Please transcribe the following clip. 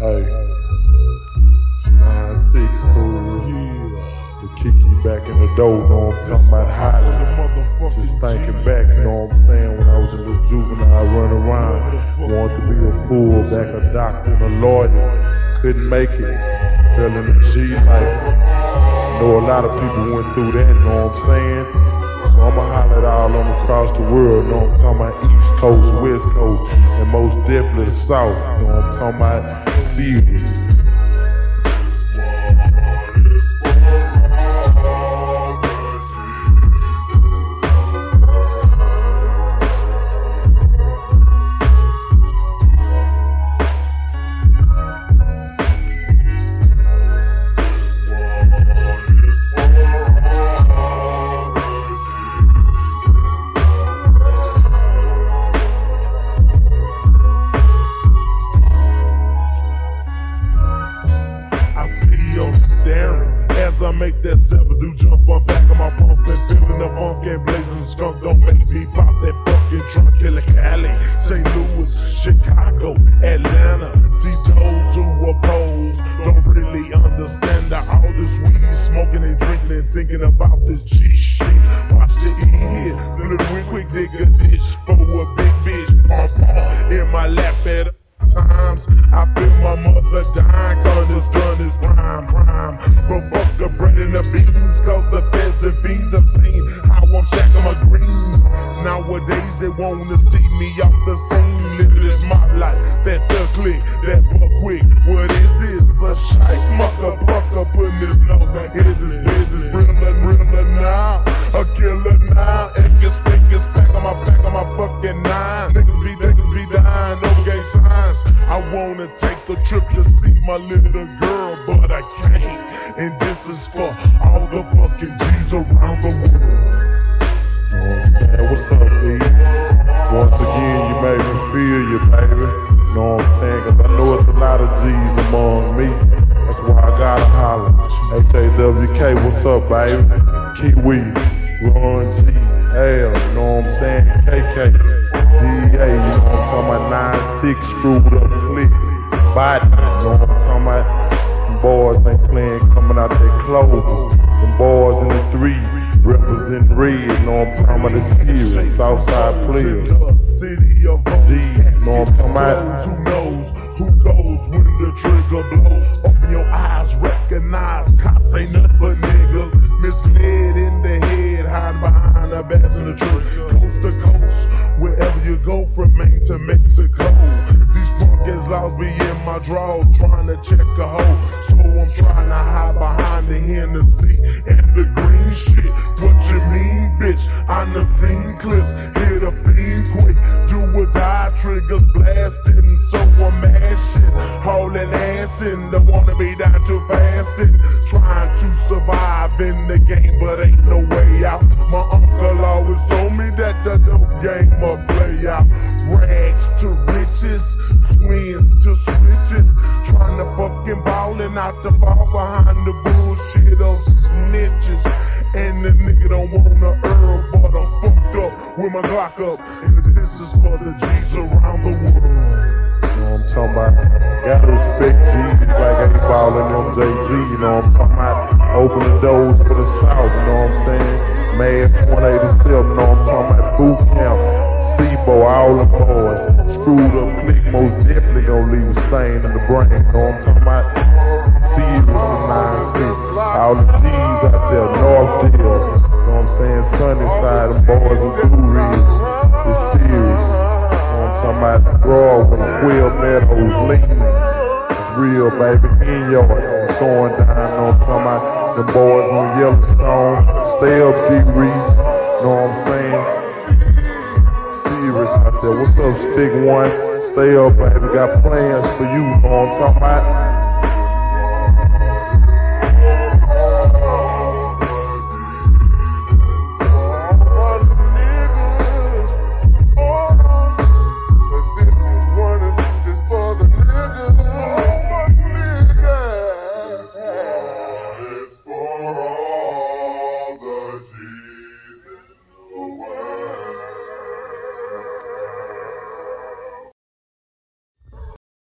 Hey, nine six cool. To kick you back in the door, know I'm talking about hot. Just thinking back, know what I'm saying? When I was a little juvenile, I run around, wanted to be a fool, back a doctor and a lawyer, couldn't make it. Fell in the G life. Know a lot of people went through that, know what I'm saying? So I'ma holler all them across the world, know I'm talking about East Coast, West Coast, and most definitely the South, know I'm talking about serious. Do jump on back of my pump and feeling the funk and blazing skunk. Don't make me pop that fucking trunk. Killer Cali, St. Louis, Chicago, Atlanta. See those who oppose don't really understand that all this weed smoking and drinking and thinking about this G shit. Watch the E hit, little quick quick nigga dish for a big bitch. Pump pump in my lap at times. I feel my mother dying cause this done is prime, prime. But fuck the bread and the beans wanna see me off the scene, living this my life. That the click, that fuck quick. What is this? A shite mucker, pucker, putting this nose back into this business. Realer, realer now, a killer now. Stick, get stack on my back on my fucking nine. Niggas be, niggas be dying over game signs. I wanna take a trip to see my little girl, but I can't. And this is for all the fucking G's around the world. Know what What's up, B? Once again, you made me feel you, baby. Know what I'm saying? Cause I know it's a lot of G's among me. That's why I gotta holler. HAWK, what's up, baby? Kiwi, Ron G, L, know what I'm saying? KK, DA, you know what I'm talking about? 9-6 screwed up click. Body, you know what I'm talking about? Them boys ain't playing coming out their clothes. Them boys in the three represent red, about? The serious Southside players. City of G, talking about? Who knows who goes when the trigger blows? Open your eyes, recognize cops ain't nothing but niggas. Misled in the head, hide behind the back of the truck. Coast to coast, wherever you go from Maine to Mexico. These punk ass laws be my drawers, trying to check a hoe. So I'm trying to hide behind the Hennessy and the green shit. What you mean, bitch? I'm the scene clips, hit a fiend quick. Do or die, triggers blasting, so I'm mashing. Hauling ass in, the wanna be down too fasting. Trying to survive in the game, but ain't no way out. My uncle always told me that the dope game will play out. Rags to riches, swings to switches. Trying to fucking ball and not to fall behind the bullshit of snitches. And the nigga don't wanna herb, but I'm fucked up with my Glock up. And this is for the G's around the world. You know what I'm talking about? Gotta respect G's like ain't ballin' them JG, you know what I'm talking about? Opening doors for the South, you know what I'm saying? Mass 187, you know what I'm talking about? Boot all them boys. Screwed up click, most definitely gonna leave a stain in the brain, know I'm talking about? Serious and 9-6. All the G's out there, Northdale, you know what I'm saying? Sunnyside, them boys of Blue Ridge. It's serious. Know I'm talking about? Broadway, Quail Meadows, Lincolns. It's real, baby. In yard, it's going down. Know I'm talking about? The boys on Yellowstone. Stay up, D. Reed. You know what I'm saying? There. What's up, Stick One? Stay up, baby. Got plans for you. You know what I'm talking about?